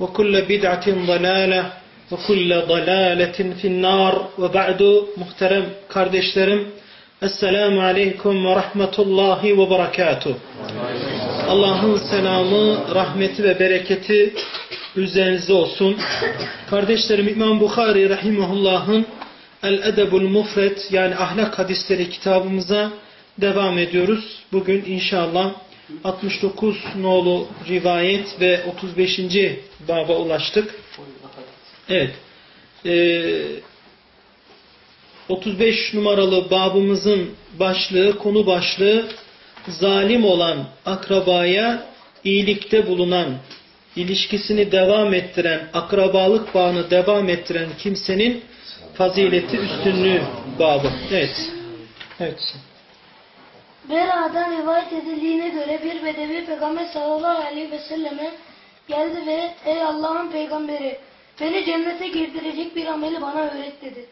وكل بدعة ضلالة وكل ضلالة في النار وبعد muhterem kardeşlerim Esselamu Aleyküm ve Rahmetullahi ve Berekatuh. Allah'ın selamı, rahmeti ve bereketi üzerinize olsun. Kardeşlerim İmam Bukhari Rahimahullah'ın El-Edebul Mufret yani ahlak hadisleri kitabımıza devam ediyoruz. Bugün inşallah 69 nolu rivayet ve 35. baba ulaştık. Evet. Ee, 35 numaralı babımızın başlığı, konu başlığı zalim olan akrabaya iyilikte bulunan, ilişkisini devam ettiren, akrabalık bağını devam ettiren kimsenin fazileti, üstünlüğü babı. Evet. Evet. Bera'dan rivayet edildiğine göre bir bedevi peygamber sallallahu aleyhi ve selleme geldi ve ey Allah'ın peygamberi beni cennete girdirecek bir ameli bana öğret dedi.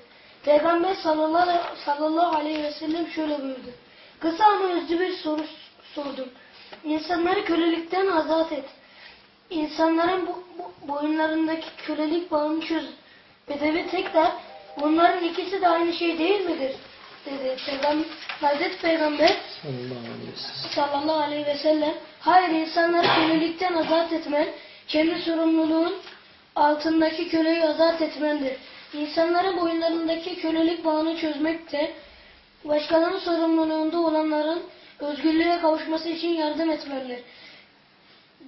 Peygamber sallallahu, sallallahu aleyhi ve sellem şöyle buyurdu. Kısa ama özlü bir soru sordum. İnsanları kölelikten azat et. İnsanların bu, bu boyunlarındaki kölelik bağını çöz. Bedevi tekrar bunların ikisi de aynı şey değil midir? Peygamber, Hazreti Peygamber sallallahu aleyhi ve sellem hayır insanları kölelikten azat etmen kendi sorumluluğun altındaki köleyi azat etmendir. İnsanların boyunlarındaki kölelik bağını çözmek de başkalarının sorumluluğunda olanların özgürlüğe kavuşması için yardım etmendir.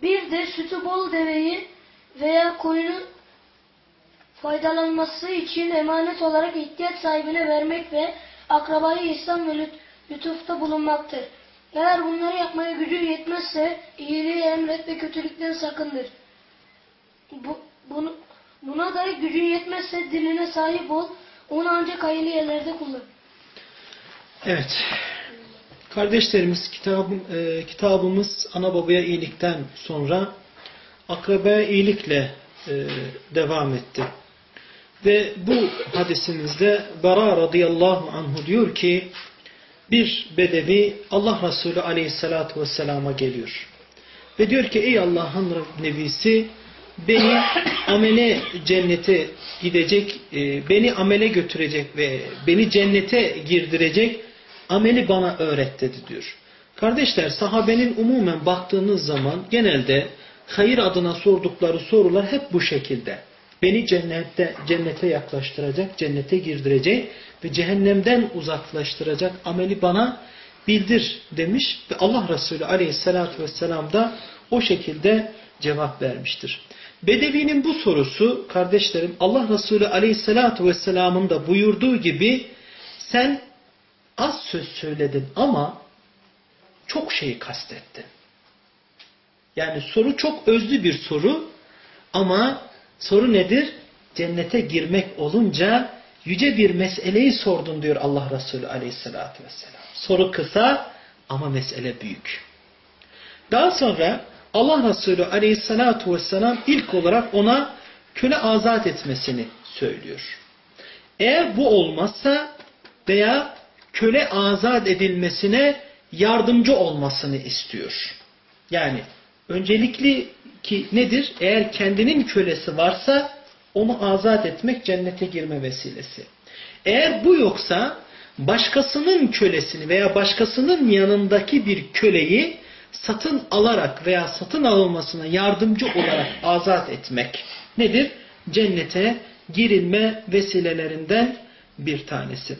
Bir de sütü bol deveyi veya koyunu faydalanması için emanet olarak ihtiyaç sahibine vermek ve akrabayı ihsan ve lütufta bulunmaktır. Eğer bunları yapmaya gücün yetmezse iyiliği emret ve kötülükten sakındır. Bu, bunu, buna da gücün yetmezse diline sahip ol, onu ancak hayırlı yerlerde kullan. Evet. Kardeşlerimiz kitabım, e, kitabımız ana babaya iyilikten sonra akrabaya iyilikle e, devam etti. Ve bu hadisimizde Bara radıyallahu anhu diyor ki bir bedevi Allah Resulü aleyhissalatu vesselama geliyor. Ve diyor ki ey Allah'ın nebisi beni amele cennete gidecek, e, beni amele götürecek ve beni cennete girdirecek ameli bana öğret dedi diyor. Kardeşler sahabenin umumen baktığınız zaman genelde hayır adına sordukları sorular hep bu şekilde. Beni cennette, cennete yaklaştıracak, cennete girdirecek ve cehennemden uzaklaştıracak ameli bana bildir demiş. Ve Allah Resulü aleyhissalatü vesselam da o şekilde cevap vermiştir. Bedevinin bu sorusu kardeşlerim Allah Resulü aleyhissalatü vesselamın da buyurduğu gibi sen az söz söyledin ama çok şeyi kastettin. Yani soru çok özlü bir soru ama soru nedir? Cennete girmek olunca yüce bir meseleyi sordun diyor Allah Resulü aleyhissalatü vesselam. Soru kısa ama mesele büyük. Daha sonra Allah Resulü aleyhissalatu vesselam ilk olarak ona köle azat etmesini söylüyor. Eğer bu olmazsa veya köle azat edilmesine yardımcı olmasını istiyor. Yani öncelikli ki nedir? Eğer kendinin kölesi varsa onu azat etmek cennete girme vesilesi. Eğer bu yoksa başkasının kölesini veya başkasının yanındaki bir köleyi satın alarak veya satın alınmasına yardımcı olarak azat etmek nedir? Cennete girilme vesilelerinden bir tanesi.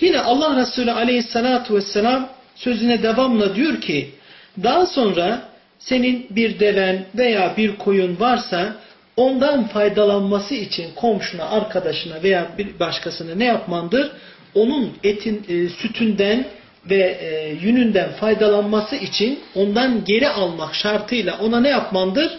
Yine Allah Resulü aleyhissalatu vesselam sözüne devamla diyor ki daha sonra senin bir deven veya bir koyun varsa ondan faydalanması için komşuna, arkadaşına veya bir başkasına ne yapmandır? Onun etin, e, sütünden ve e, yününden faydalanması için ondan geri almak şartıyla ona ne yapmandır?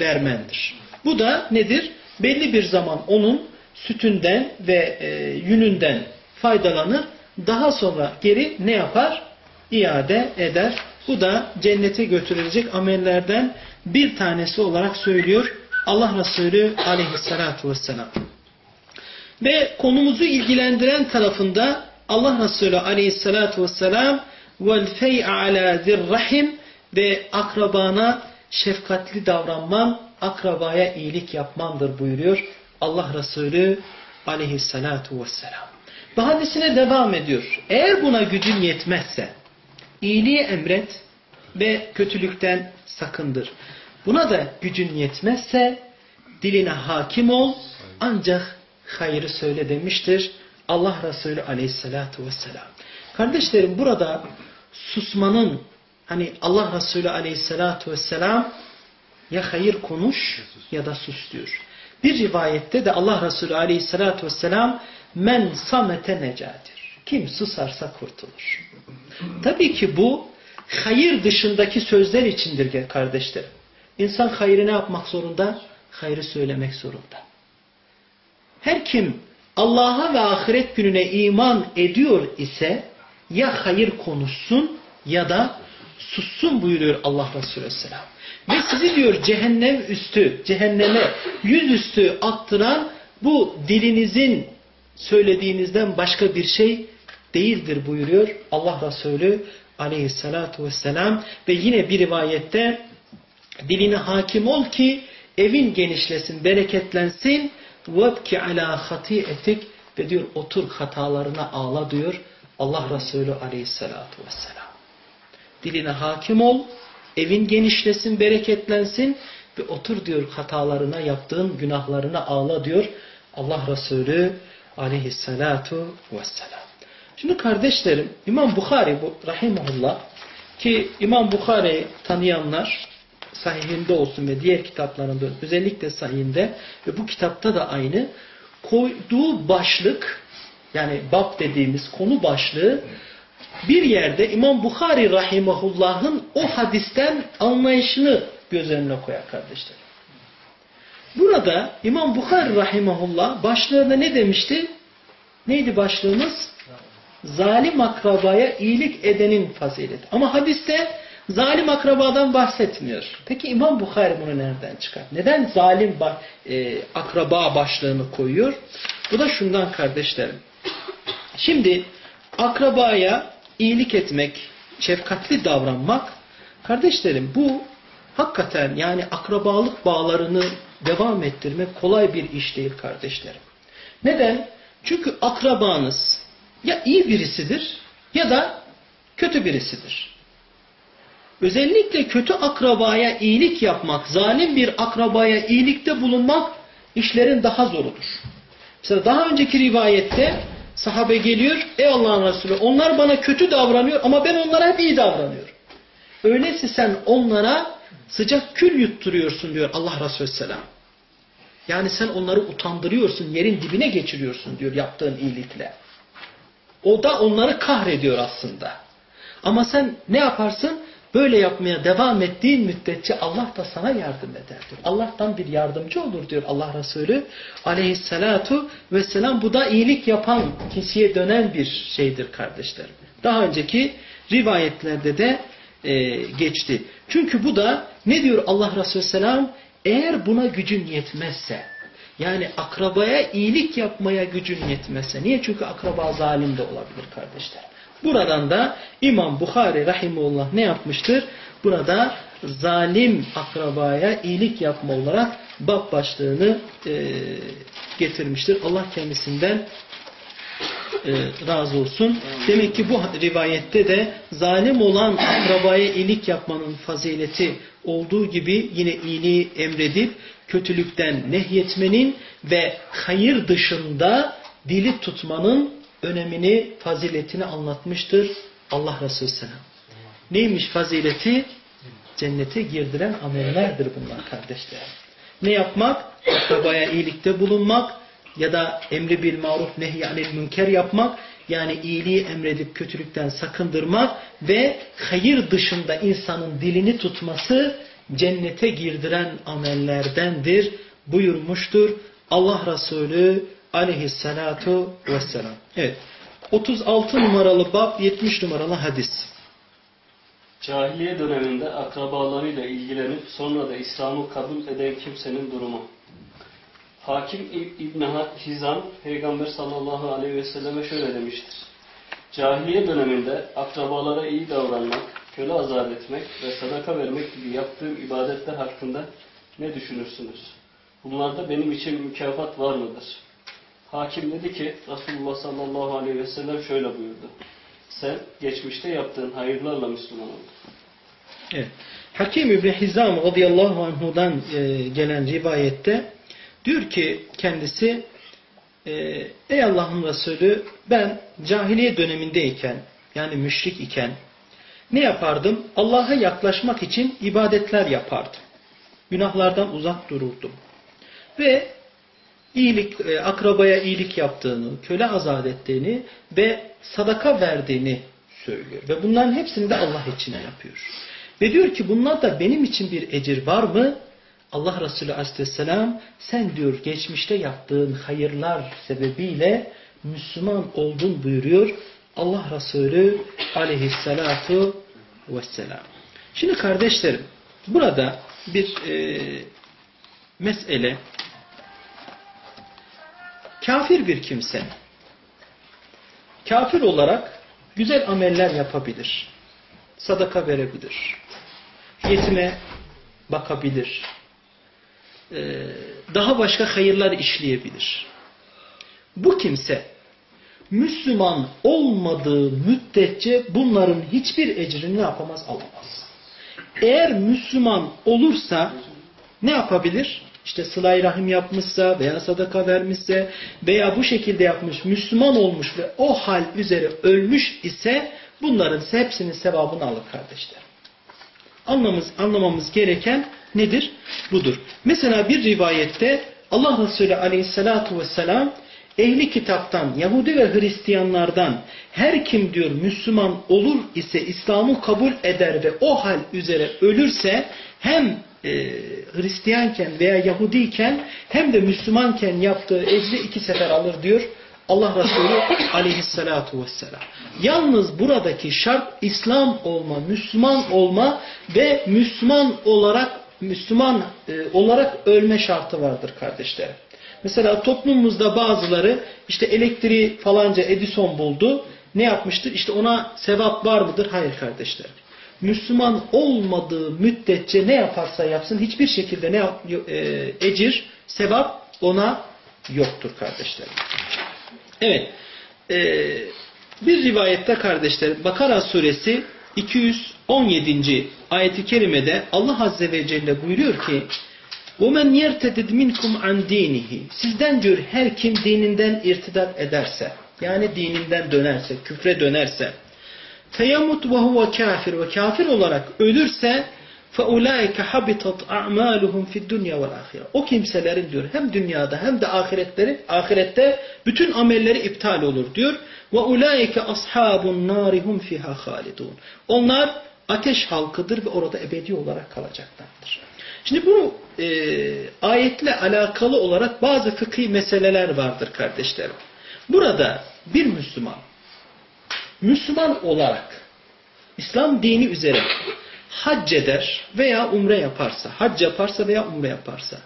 Vermendir. Bu da nedir? Belli bir zaman onun sütünden ve e, yününden faydalanır. Daha sonra geri ne yapar? İade eder. Bu da cennete götürülecek amellerden bir tanesi olarak söylüyor Allah Resulü aleyhissalatu vesselam. Ve konumuzu ilgilendiren tarafında Allah Resulü aleyhissalatu vesselam vel fey'a ala zirrahim ve akrabana şefkatli davranman, akrabaya iyilik yapmandır buyuruyor Allah Resulü aleyhissalatu vesselam. Ve hadisine devam ediyor. Eğer buna gücün yetmezse iyiliği emret ve kötülükten sakındır. Buna da gücün yetmezse diline hakim ol ancak hayrı söyle demiştir Allah Resulü aleyhissalatu vesselam. Kardeşlerim burada susmanın hani Allah Resulü aleyhissalatu vesselam ya hayır konuş ya da sus diyor. Bir rivayette de Allah Resulü aleyhissalatu vesselam men samete necadir. Kim susarsa kurtulur. Tabii ki bu hayır dışındaki sözler içindir kardeşlerim. İnsan hayrı ne yapmak zorunda? Hayrı söylemek zorunda. Her kim Allah'a ve ahiret gününe iman ediyor ise ya hayır konuşsun ya da sussun buyuruyor Allah Resulü Aleyhisselam. Ve sizi diyor cehennem üstü, cehenneme yüzüstü attıran bu dilinizin söylediğinizden başka bir şey değildir buyuruyor Allah Resulü aleyhissalatu vesselam. Ve yine bir rivayette diline hakim ol ki evin genişlesin, bereketlensin. وَبْكِ عَلَى خَطِيئَتِكْ Ve diyor otur hatalarına ağla diyor Allah Resulü aleyhissalatu vesselam. Diline hakim ol, evin genişlesin, bereketlensin ve otur diyor hatalarına, yaptığın günahlarına ağla diyor Allah Resulü aleyhissalatu vesselam. Şimdi kardeşlerim İmam Bukhari bu rahimahullah ki İmam Bukhari tanıyanlar sahihinde olsun ve diğer kitaplarında özellikle sahihinde ve bu kitapta da aynı koyduğu başlık yani bab dediğimiz konu başlığı bir yerde İmam Bukhari rahimahullah'ın o hadisten anlayışını göz önüne koyar kardeşler. Burada İmam Bukhari rahimahullah başlığında ne demişti? Neydi başlığımız? Zalim akrabaya iyilik edenin fazileti. Ama hadiste zalim akrabadan bahsetmiyor. Peki İmam Bukhari bunu nereden çıkar? Neden zalim e, akraba başlığını koyuyor? Bu da şundan kardeşlerim. Şimdi akrabaya iyilik etmek, şefkatli davranmak, kardeşlerim bu hakikaten yani akrabalık bağlarını devam ettirmek kolay bir iş değil kardeşlerim. Neden? Çünkü akrabanız ya iyi birisidir ya da kötü birisidir. Özellikle kötü akrabaya iyilik yapmak, zalim bir akrabaya iyilikte bulunmak işlerin daha zorudur. Mesela daha önceki rivayette sahabe geliyor, ey Allah'ın Resulü onlar bana kötü davranıyor ama ben onlara hep iyi davranıyorum. Öyleyse sen onlara sıcak kül yutturuyorsun diyor Allah Resulü Selam. Yani sen onları utandırıyorsun, yerin dibine geçiriyorsun diyor yaptığın iyilikle. O da onları kahrediyor aslında. Ama sen ne yaparsın? Böyle yapmaya devam ettiğin müddetçe Allah da sana yardım eder. Allah'tan bir yardımcı olur diyor Allah Resulü aleyhissalatu vesselam. Bu da iyilik yapan kişiye dönen bir şeydir kardeşlerim. Daha önceki rivayetlerde de e, geçti. Çünkü bu da ne diyor Allah Resulü selam? Eğer buna gücün yetmezse Yani akrabaya iyilik yapmaya gücün yetmezse. Niye? Çünkü akraba zalim de olabilir kardeşler. Buradan da İmam Bukhari Rahimullah ne yapmıştır? Burada zalim akrabaya iyilik yapma olarak bab başlığını e, getirmiştir. Allah kendisinden e, razı olsun. Demek ki bu rivayette de zalim olan akrabaya iyilik yapmanın fazileti olduğu gibi yine iyiliği emredip kötülükten nehyetmenin ve hayır dışında dili tutmanın önemini, faziletini anlatmıştır Allah Resulü Selam. Neymiş fazileti? Cennete girdiren amellerdir bunlar kardeşler. Ne yapmak? Akrabaya iyilikte bulunmak ya da emri bil maruf nehyanil münker yapmak yani iyiliği emredip kötülükten sakındırmak ve hayır dışında insanın dilini tutması cennete girdiren amellerdendir buyurmuştur Allah Resulü aleyhissalatu vesselam. Evet. 36 numaralı bab 70 numaralı hadis. Cahiliye döneminde akrabalarıyla ilgilenip sonra da İslam'ı kabul eden kimsenin durumu. Hakim İbn Hizam Peygamber sallallahu aleyhi ve selleme şöyle demiştir. Cahiliye döneminde akrabalara iyi davranmak, köle azat etmek ve sadaka vermek gibi yaptığım ibadetler hakkında ne düşünürsünüz? Bunlarda benim için mükafat var mıdır? Hakim dedi ki Resulullah sallallahu aleyhi ve sellem şöyle buyurdu. Sen geçmişte yaptığın hayırlarla Müslüman oldun. Evet. Hakim İbni Hizam radıyallahu anhudan e, gelen rivayette diyor ki kendisi e, ey Allah'ın Resulü ben cahiliye dönemindeyken yani müşrik iken ne yapardım? Allah'a yaklaşmak için ibadetler yapardım. Günahlardan uzak dururdum. Ve iyilik, e, akrabaya iyilik yaptığını, köle azat ettiğini ve sadaka verdiğini söylüyor. Ve bunların hepsini de Allah için yapıyor. Ve diyor ki bunlarda benim için bir ecir var mı? Allah Resulü Aleyhisselam sen diyor geçmişte yaptığın hayırlar sebebiyle Müslüman oldun buyuruyor. Allah Resulü Aleyhisselatu Vesselam. Şimdi kardeşlerim burada bir e, mesele kafir bir kimse kafir olarak güzel ameller yapabilir. Sadaka verebilir. Yetime bakabilir. Ee, daha başka hayırlar işleyebilir. Bu kimse Müslüman olmadığı müddetçe bunların hiçbir ecrini ne yapamaz alamaz. Eğer Müslüman olursa ne yapabilir? İşte sıla rahim yapmışsa veya sadaka vermişse veya bu şekilde yapmış, Müslüman olmuş ve o hal üzere ölmüş ise bunların hepsinin sevabını alır kardeşler. Anlamamız, anlamamız gereken nedir? Budur. Mesela bir rivayette Allah Resulü aleyhissalatu vesselam ehli kitaptan, Yahudi ve Hristiyanlardan her kim diyor Müslüman olur ise İslam'ı kabul eder ve o hal üzere ölürse hem e, Hristiyanken veya Yahudiyken hem de Müslümanken yaptığı ecri iki sefer alır diyor Allah Resulü aleyhissalatu vesselam. Yalnız buradaki şart İslam olma, Müslüman olma ve Müslüman olarak Müslüman e, olarak ölme şartı vardır kardeşlerim. Mesela toplumumuzda bazıları işte elektriği falanca Edison buldu. Ne yapmıştır? İşte ona sevap var mıdır? Hayır kardeşlerim. Müslüman olmadığı müddetçe ne yaparsa yapsın hiçbir şekilde ne yap, e, ecir, sevap ona yoktur kardeşlerim. Evet. E, bir rivayette kardeşlerim Bakara suresi 217. ayeti kerimede Allah Azze ve Celle buyuruyor ki وَمَنْ يَرْتَدِدْ مِنْكُمْ عَنْ دِينِهِ Sizden diyor her kim dininden irtidat ederse yani dininden dönerse, küfre dönerse فَيَمُتْ وَهُوَ kafir ve kafir olarak ölürse فَاُولَٰئِكَ حَبِطَتْ اَعْمَالُهُمْ فِي الدُّنْيَا وَالْآخِرَةِ O kimselerin diyor hem dünyada hem de ahiretleri, ahirette bütün amelleri iptal olur diyor. وَاُولَٰئِكَ أَصْحَابُ النَّارِ هُمْ فِيهَا خَالِدُونَ Onlar ateş halkıdır ve orada ebedi olarak kalacaklardır. Şimdi bu e, ayetle alakalı olarak bazı fıkhi meseleler vardır kardeşlerim. Burada bir Müslüman, Müslüman olarak İslam dini üzere hac eder veya umre yaparsa, hac yaparsa veya umre yaparsa,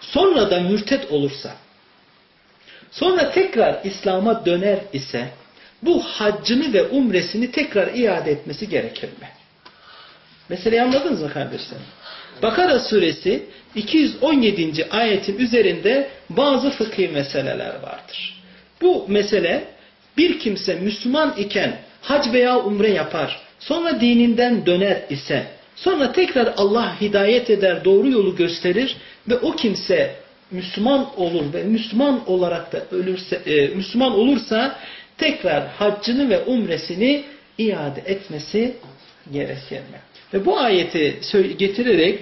sonra da mürtet olursa sonra tekrar İslam'a döner ise bu haccını ve umresini tekrar iade etmesi gerekir mi? Meseleyi anladınız mı kardeşlerim? Bakara suresi 217. ayetin üzerinde bazı fıkhi meseleler vardır. Bu mesele bir kimse Müslüman iken hac veya umre yapar, sonra dininden döner ise, sonra tekrar Allah hidayet eder, doğru yolu gösterir ve o kimse Müslüman olur ve Müslüman olarak da ölürse, e, Müslüman olursa tekrar haccını ve umresini iade etmesi gerekir? Ve bu ayeti getirerek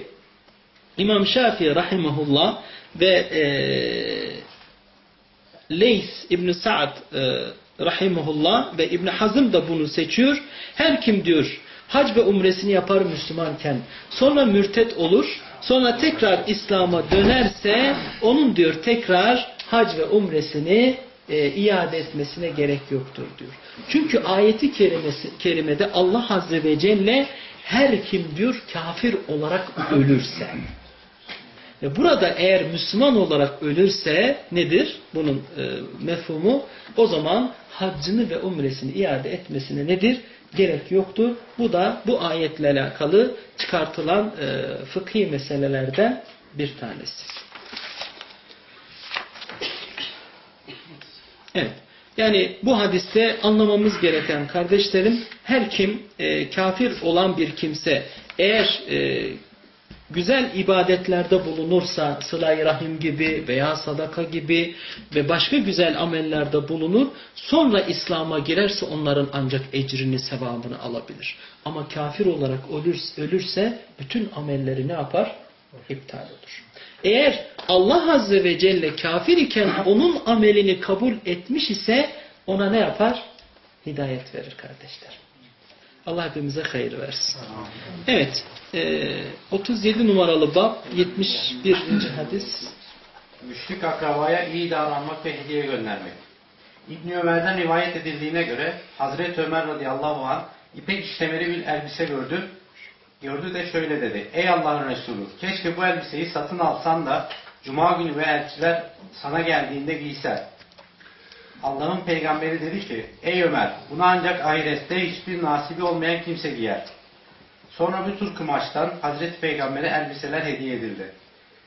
İmam Şafii rahimahullah ve e, Leys İbn Sa'd e, rahimahullah ve İbn Hazım da bunu seçiyor. Her kim diyor hac ve umresini yapar Müslümanken sonra mürtet olur sonra tekrar İslam'a dönerse onun diyor tekrar hac ve umresini e, iade etmesine gerek yoktur diyor. Çünkü ayeti kerimesi, kerimede Allah Azze ve Celle her kim diyor kafir olarak ölürse. Burada eğer Müslüman olarak ölürse nedir? Bunun e, mefhumu o zaman haccını ve umresini iade etmesine nedir? Gerek yoktur. Bu da bu ayetle alakalı çıkartılan e, fıkhi meselelerden bir tanesi. Evet. Yani bu hadiste anlamamız gereken kardeşlerim her kim e, kafir olan bir kimse eğer e, güzel ibadetlerde bulunursa sıla rahim gibi veya sadaka gibi ve başka güzel amellerde bulunur sonra İslam'a girerse onların ancak ecrini sevabını alabilir. Ama kafir olarak ölürse, bütün amelleri ne yapar? İptal olur. Eğer Allah Azze ve Celle kafir iken onun amelini kabul etmiş ise ona ne yapar? Hidayet verir kardeşler. Allah hepimize hayır versin. Evet. E, 37 numaralı bab 71. hadis. Müşrik akrabaya iyi davranmak ve hediye göndermek. İbn Ömer'den rivayet edildiğine göre Hazreti Ömer radıyallahu anh ipek işlemeli bir elbise gördü. Gördü de şöyle dedi. Ey Allah'ın Resulü keşke bu elbiseyi satın alsan da Cuma günü ve elçiler sana geldiğinde giysen. Allah'ın peygamberi dedi ki Ey Ömer bunu ancak ahirette hiçbir nasibi olmayan kimse giyer. Sonra bir tur kumaştan Hazreti Peygamber'e elbiseler hediye edildi.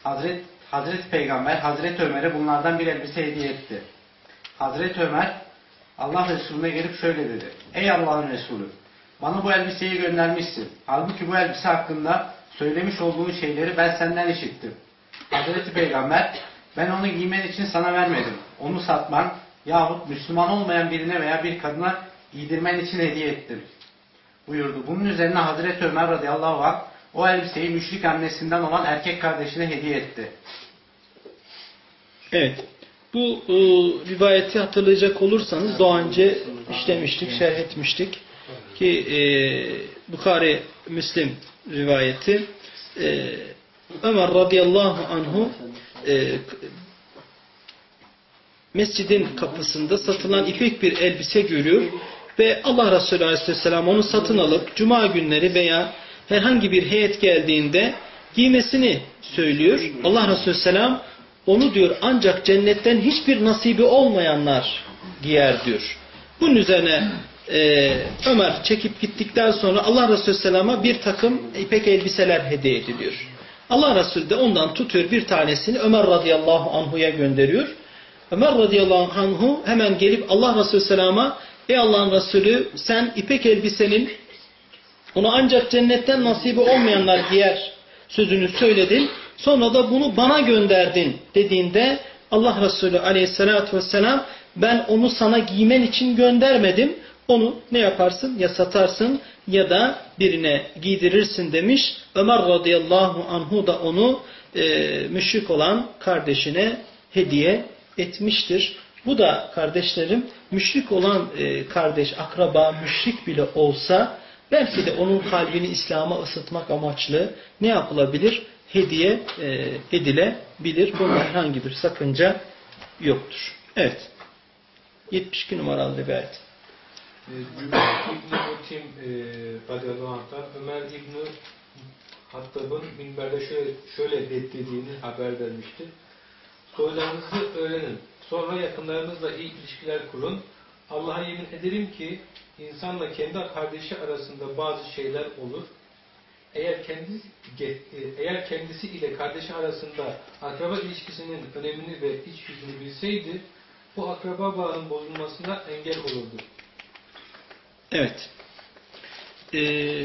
Hazret, Hazreti Peygamber Hazreti Ömer'e bunlardan bir elbise hediye etti. Hazreti Ömer Allah Resulüne gelip şöyle dedi. Ey Allah'ın Resulü bana bu elbiseyi göndermişsin. Halbuki bu elbise hakkında söylemiş olduğun şeyleri ben senden işittim. Hazreti Peygamber ben onu giymen için sana vermedim. Onu satman yahut Müslüman olmayan birine veya bir kadına giydirmen için hediye ettim. Buyurdu. Bunun üzerine Hazreti Ömer radıyallahu anh o elbiseyi müşrik annesinden olan erkek kardeşine hediye etti. Evet. Bu e, rivayeti hatırlayacak olursanız daha önce işlemiştik, şerh etmiştik. Ki e, Bukhari Müslim rivayeti e, Ömer radıyallahu anhu e, mescidin kapısında satılan ipek bir elbise görüyor ve Allah Resulü aleyhisselam onu satın alıp cuma günleri veya herhangi bir heyet geldiğinde giymesini söylüyor. Allah Resulü selam onu diyor ancak cennetten hiçbir nasibi olmayanlar giyer diyor. Bunun üzerine e, Ömer çekip gittikten sonra Allah Resulü Selam'a bir takım ipek elbiseler hediye ediliyor. Allah Resulü de ondan tutuyor bir tanesini Ömer radıyallahu anhu'ya gönderiyor. Ömer radıyallahu anhu hemen gelip Allah Resulü Selam'a Ey Allah'ın Resulü sen ipek elbisenin onu ancak cennetten nasibi olmayanlar giyer sözünü söyledin. Sonra da bunu bana gönderdin dediğinde Allah Resulü aleyhissalatü vesselam ben onu sana giymen için göndermedim. Onu ne yaparsın? Ya satarsın ya da birine giydirirsin demiş. Ömer radıyallahu anhu da onu müşrik olan kardeşine hediye etmiştir. Bu da kardeşlerim müşrik olan e, kardeş, akraba, müşrik bile olsa belki de onun kalbini İslam'a ısıtmak amaçlı ne yapılabilir? Hediye e, edilebilir. Bunda herhangi bir sakınca yoktur. Evet. 72 numaralı rivayet. Cübeyr İbni Mutim e, radıyallahu anh'tan Ömer İbni Hattab'ın minberde şöyle, şöyle dediğini haber vermişti. Soylarınızı öğrenin. Sonra yakınlarınızla iyi ilişkiler kurun. Allah'a yemin ederim ki insanla kendi kardeşi arasında bazı şeyler olur. Eğer kendisi, eğer kendisi ile kardeşi arasında akraba ilişkisinin önemini ve iç yüzünü bilseydi, bu akraba bağının bozulmasına engel olurdu. Evet. Ee,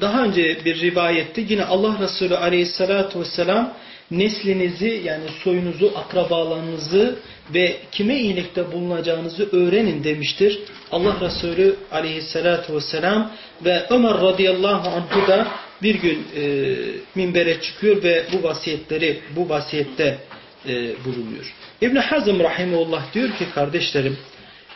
daha önce bir rivayette yine Allah Resulü aleyhissalatu vesselam neslinizi yani soyunuzu, akrabalarınızı ve kime iyilikte bulunacağınızı öğrenin demiştir. Allah Resulü aleyhissalatu vesselam ve Ömer radıyallahu anhu da bir gün e, minbere çıkıyor ve bu vasiyetleri bu vasiyette e, bulunuyor. İbn Hazm rahimullah diyor ki kardeşlerim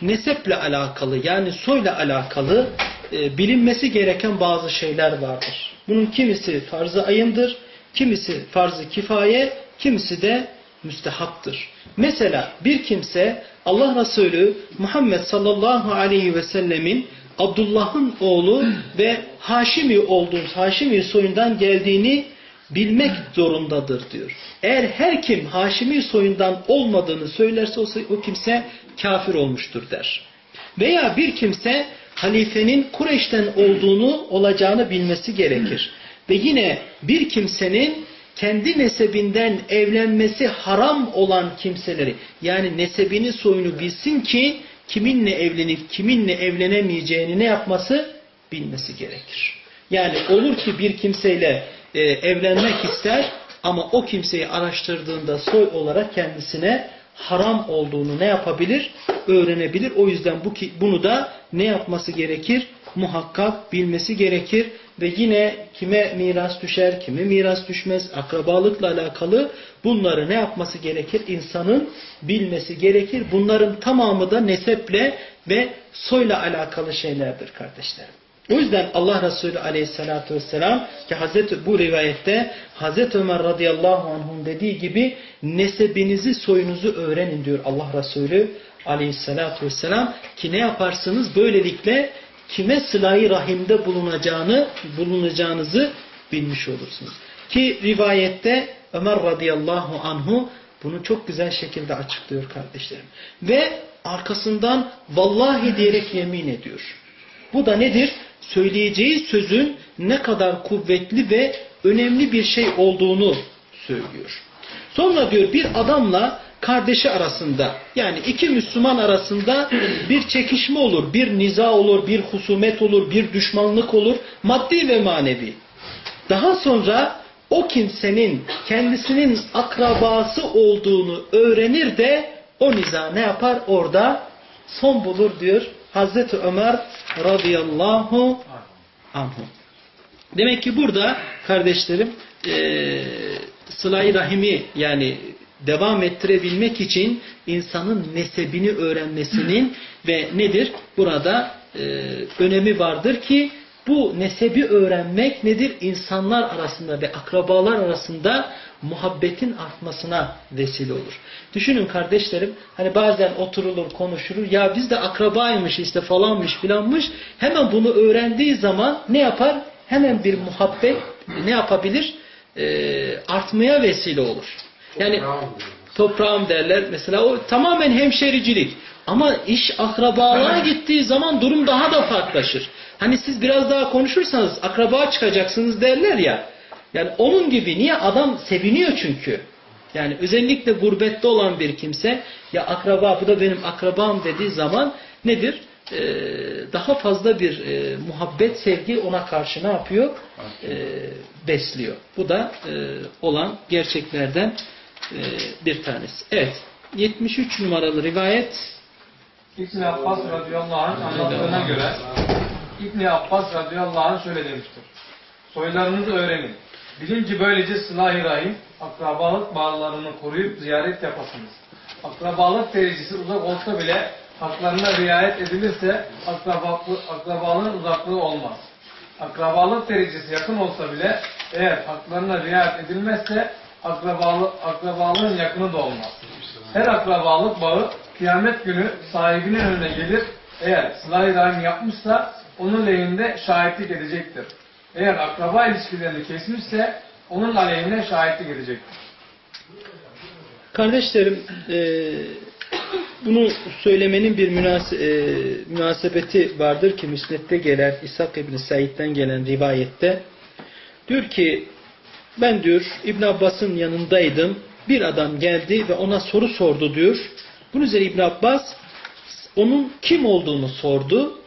neseple alakalı yani soyla alakalı e, bilinmesi gereken bazı şeyler vardır. Bunun kimisi farz-ı ayındır, kimisi farz-ı kifaye, kimisi de müstehaptır. Mesela bir kimse Allah Resulü Muhammed sallallahu aleyhi ve sellemin Abdullah'ın oğlu ve Haşimi olduğu, Haşimi soyundan geldiğini bilmek zorundadır diyor. Eğer her kim Haşimi soyundan olmadığını söylerse o kimse kafir olmuştur der. Veya bir kimse halifenin Kureyş'ten olduğunu olacağını bilmesi gerekir. Ve yine bir kimsenin kendi nesebinden evlenmesi haram olan kimseleri yani nesebini soyunu bilsin ki kiminle evlenip kiminle evlenemeyeceğini ne yapması bilmesi gerekir. Yani olur ki bir kimseyle e, evlenmek ister ama o kimseyi araştırdığında soy olarak kendisine haram olduğunu ne yapabilir? Öğrenebilir. O yüzden bu bunu da ne yapması gerekir? Muhakkak bilmesi gerekir. Ve yine kime miras düşer, kime miras düşmez, akrabalıkla alakalı bunları ne yapması gerekir? İnsanın bilmesi gerekir. Bunların tamamı da neseple ve soyla alakalı şeylerdir kardeşlerim. O yüzden Allah Resulü aleyhissalatü vesselam ki Hazreti, bu rivayette Hazreti Ömer radıyallahu anh'un dediği gibi nesebinizi soyunuzu öğrenin diyor Allah Resulü aleyhissalatü vesselam ki ne yaparsınız böylelikle kime sılayı rahimde bulunacağını bulunacağınızı bilmiş olursunuz. Ki rivayette Ömer radıyallahu anhu bunu çok güzel şekilde açıklıyor kardeşlerim. Ve arkasından vallahi diyerek yemin ediyor. Bu da nedir? Söyleyeceği sözün ne kadar kuvvetli ve önemli bir şey olduğunu söylüyor. Sonra diyor bir adamla kardeşi arasında yani iki Müslüman arasında bir çekişme olur, bir niza olur, bir husumet olur, bir düşmanlık olur, maddi ve manevi. Daha sonra o kimsenin kendisinin akrabası olduğunu öğrenir de o niza ne yapar? Orada son bulur diyor Hazreti Ömer radıyallahu anhu. Demek ki burada kardeşlerim e, sıla rahimi yani devam ettirebilmek için insanın nesebini öğrenmesinin ve nedir? Burada e, önemi vardır ki bu nesebi öğrenmek nedir? İnsanlar arasında ve akrabalar arasında muhabbetin artmasına vesile olur. Düşünün kardeşlerim hani bazen oturulur konuşulur ya biz de akrabaymış işte falanmış filanmış hemen bunu öğrendiği zaman ne yapar? Hemen bir muhabbet ne yapabilir? Ee, artmaya vesile olur. Yani toprağım derler mesela o tamamen hemşericilik. Ama iş akrabalığa gittiği zaman durum daha da farklılaşır. Hani siz biraz daha konuşursanız akraba çıkacaksınız derler ya. Yani onun gibi niye adam seviniyor çünkü. Yani özellikle gurbette olan bir kimse ya akraba bu da benim akrabam dediği zaman nedir? Ee, daha fazla bir e, muhabbet, sevgi ona karşı ne yapıyor? Ee, besliyor. Bu da e, olan gerçeklerden e, bir tanesi. Evet. 73 numaralı rivayet İbn Abbas radıyallahu anh anlattığına göre İbn Abbas radıyallahu anh şöyle demiştir. Soylarınızı öğrenin. Bilin böylece sılah-ı rahim, akrabalık bağlarını koruyup ziyaret yapasınız. Akrabalık derecesi uzak olsa bile haklarına riayet edilirse akrabalığın uzaklığı olmaz. Akrabalık derecesi yakın olsa bile eğer haklarına riayet edilmezse akrabalık, akrabalığın yakını da olmaz. Her akrabalık bağı kıyamet günü sahibinin önüne gelir. Eğer sıla-i rahim yapmışsa onun lehinde şahitlik edecektir. Eğer akraba ilişkilerini kesmişse onun aleyhine şahitlik edecektir. Kardeşlerim, e, bunu söylemenin bir münase, e, münasebeti vardır ki Müsnet'te gelen, İshak İbni Said'den gelen rivayette diyor ki ben diyor İbn Abbas'ın yanındaydım. Bir adam geldi ve ona soru sordu diyor. Bunun üzerine İbn Abbas onun kim olduğunu sordu.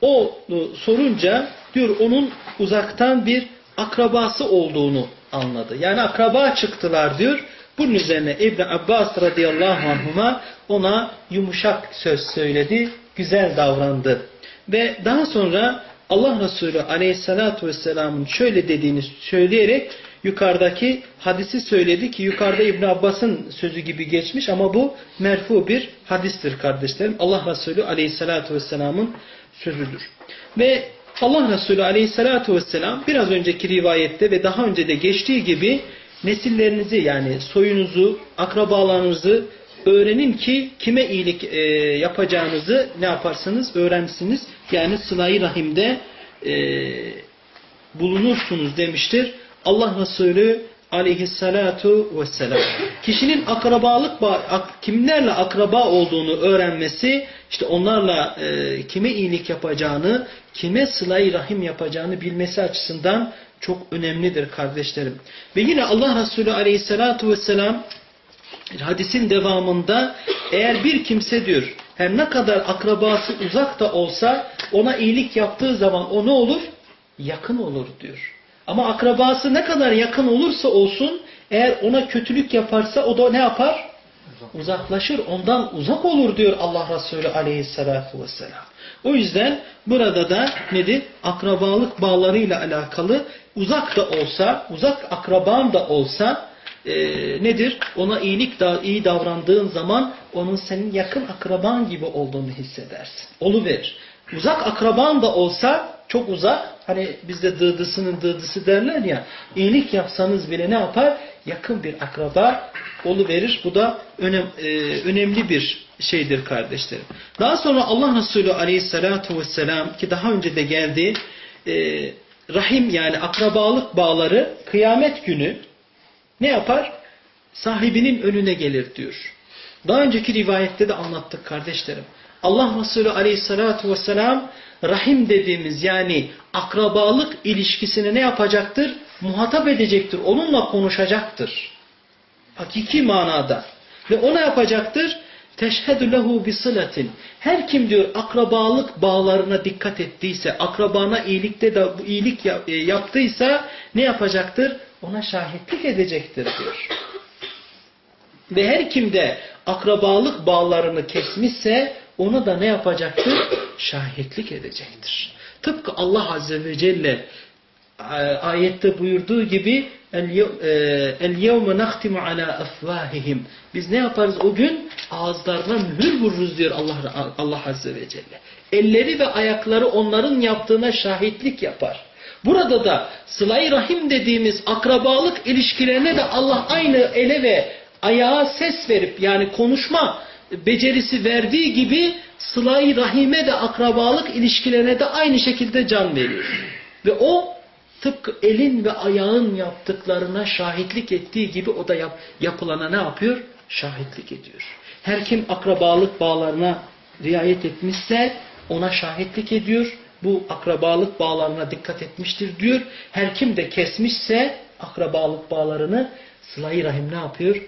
O sorunca diyor onun uzaktan bir akrabası olduğunu anladı. Yani akraba çıktılar diyor. Bunun üzerine İbn Abbas radıyallahu anhuma ona yumuşak söz söyledi, güzel davrandı. Ve daha sonra Allah Resulü aleyhissalatu vesselamın şöyle dediğini söyleyerek yukarıdaki hadisi söyledi ki yukarıda İbn Abbas'ın sözü gibi geçmiş ama bu merfu bir hadistir kardeşlerim. Allah Resulü aleyhissalatu vesselamın sözüdür. Ve Allah Resulü aleyhissalatu vesselam biraz önceki rivayette ve daha önce de geçtiği gibi nesillerinizi yani soyunuzu, akrabalarınızı öğrenin ki kime iyilik e, yapacağınızı ne yaparsınız öğrensiniz. Yani sıla rahimde e, bulunursunuz demiştir. Allah Resulü aleyhissalatu vesselam. Kişinin akrabalık kimlerle akraba olduğunu öğrenmesi, işte onlarla e, kime iyilik yapacağını, kime sıla rahim yapacağını bilmesi açısından çok önemlidir kardeşlerim. Ve yine Allah Resulü aleyhissalatu vesselam hadisin devamında eğer bir kimse diyor her ne kadar akrabası uzak da olsa ona iyilik yaptığı zaman o ne olur? Yakın olur diyor. Ama akrabası ne kadar yakın olursa olsun eğer ona kötülük yaparsa o da ne yapar? Uzaklaşır. Ondan uzak olur diyor Allah Resulü aleyhissalatu vesselam. O yüzden burada da nedir? Akrabalık bağlarıyla alakalı uzak da olsa, uzak akraban da olsa e, nedir? Ona iyilik da iyi davrandığın zaman onun senin yakın akraban gibi olduğunu hissedersin. Oluverir. Uzak akraban da olsa çok uzak hani bizde dıdısının dıdısı derler ya iyilik yapsanız bile ne yapar? Yakın bir akraba verir. Bu da önem, e, önemli bir şeydir kardeşlerim. Daha sonra Allah Resulü aleyhissalatu vesselam ki daha önce de geldi e, rahim yani akrabalık bağları kıyamet günü ne yapar? Sahibinin önüne gelir diyor. Daha önceki rivayette de anlattık kardeşlerim. Allah Resulü aleyhissalatu vesselam rahim dediğimiz yani akrabalık ilişkisini ne yapacaktır? Muhatap edecektir. Onunla konuşacaktır. Hakiki manada. Ve ona yapacaktır? Teşhedü lehu bisilatin. Her kim diyor akrabalık bağlarına dikkat ettiyse, akrabana iyilikte de iyilik e, yaptıysa ne yapacaktır? Ona şahitlik edecektir diyor. Ve her kim de akrabalık bağlarını kesmişse ona da ne yapacaktır? Şahitlik edecektir. Tıpkı Allah Azze ve Celle e, ayette buyurduğu gibi el yevme naktimu ala afvahihim. Biz ne yaparız o gün? Ağızlarına mühür vururuz diyor Allah, Allah Azze ve Celle. Elleri ve ayakları onların yaptığına şahitlik yapar. Burada da sıla rahim dediğimiz akrabalık ilişkilerine de Allah aynı ele ve ayağa ses verip yani konuşma becerisi verdiği gibi sıla rahime de akrabalık ilişkilerine de aynı şekilde can veriyor. Ve o tıpkı elin ve ayağın yaptıklarına şahitlik ettiği gibi o da yap, yapılana ne yapıyor? Şahitlik ediyor. Her kim akrabalık bağlarına riayet etmişse ona şahitlik ediyor. Bu akrabalık bağlarına dikkat etmiştir diyor. Her kim de kesmişse akrabalık bağlarını sıla rahim ne yapıyor?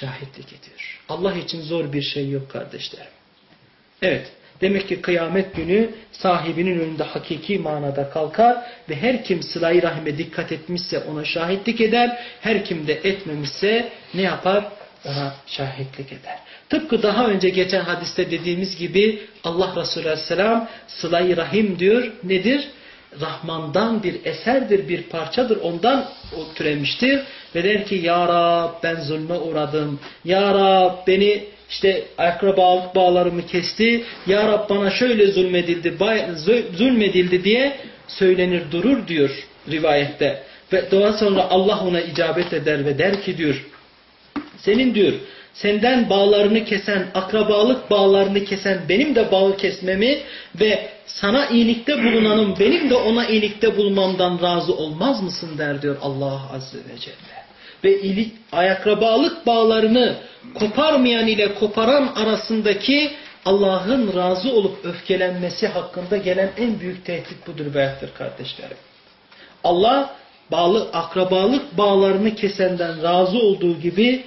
Şahitlik ediyor. Allah için zor bir şey yok kardeşlerim. Evet. Demek ki kıyamet günü sahibinin önünde hakiki manada kalkar ve her kim sıla rahime dikkat etmişse ona şahitlik eder. Her kim de etmemişse ne yapar? Ona şahitlik eder. Tıpkı daha önce geçen hadiste dediğimiz gibi Allah Resulü Aleyhisselam sıla rahim diyor. Nedir? Rahman'dan bir eserdir, bir parçadır. Ondan türemiştir. Ve der ki Ya Rab ben zulme uğradım. Ya Rab beni işte akrabalık bağlarımı kesti. Ya Rab bana şöyle zulmedildi, zulmedildi diye söylenir durur diyor rivayette. Ve daha sonra Allah ona icabet eder ve der ki diyor senin diyor senden bağlarını kesen, akrabalık bağlarını kesen benim de bağı kesmemi ve sana iyilikte bulunanım benim de ona iyilikte bulunmamdan razı olmaz mısın der diyor Allah Azze ve Celle. Ve iyilik, akrabalık bağlarını koparmayan ile koparan arasındaki Allah'ın razı olup öfkelenmesi hakkında gelen en büyük tehdit budur beyattir kardeşlerim. Allah bağlı, akrabalık bağlarını kesenden razı olduğu gibi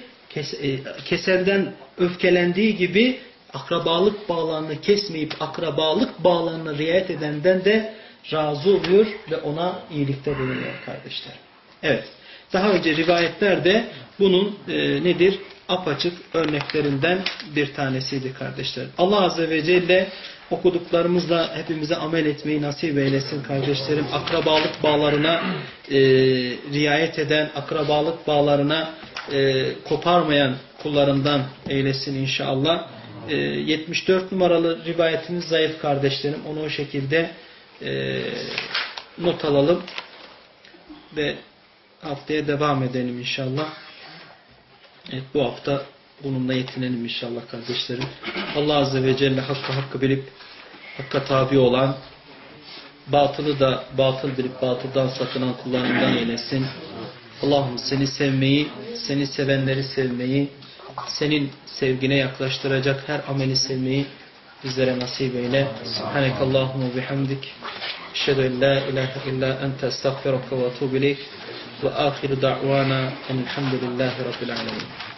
kesenden öfkelendiği gibi akrabalık bağlarını kesmeyip akrabalık bağlarını riayet edenden de razı oluyor ve ona iyilikte bulunuyor kardeşlerim. Evet. Daha önce rivayetlerde bunun e, nedir? Apaçık örneklerinden bir tanesiydi kardeşlerim. Allah Azze ve Celle okuduklarımızla hepimize amel etmeyi nasip eylesin kardeşlerim. Akrabalık bağlarına e, riayet eden, akrabalık bağlarına e, koparmayan kullarından eylesin inşallah. E, 74 numaralı rivayetimiz zayıf kardeşlerim. Onu o şekilde e, not alalım ve haftaya devam edelim inşallah. Evet bu hafta bununla yetinelim inşallah kardeşlerim. Allah Azze ve Celle hakkı hakkı bilip hakka tabi olan batılı da batıl bilip batıldan sakınan kullarından eylesin. Allah'ım seni sevmeyi, seni sevenleri sevmeyi, senin sevgine yaklaştıracak her ameli sevmeyi bizlere nasip eyle. Subhanekallahumma bihamdik. Eşhedü en la ilahe illa ente estağfiruka ve etûbü ileyk. Ve ahiru da'vana enilhamdülillahi rabbil alemin.